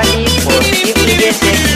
ali, pô. E descer.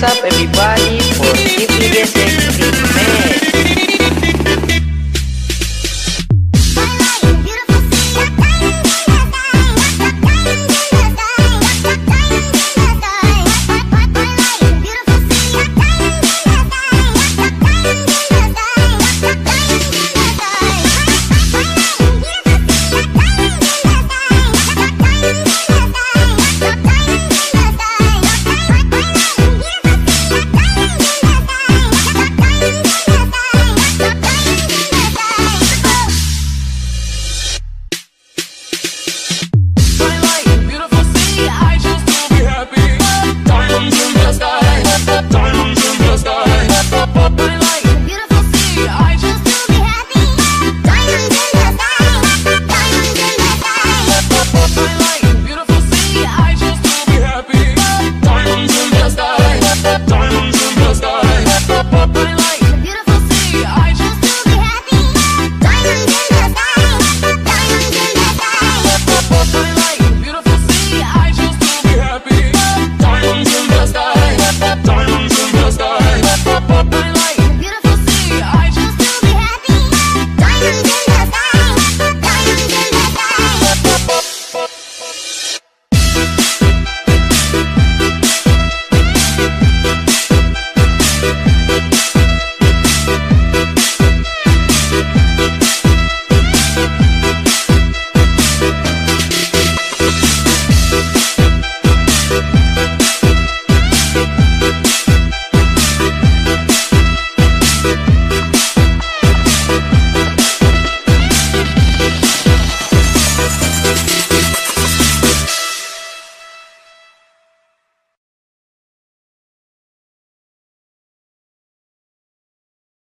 What's Up Everybody por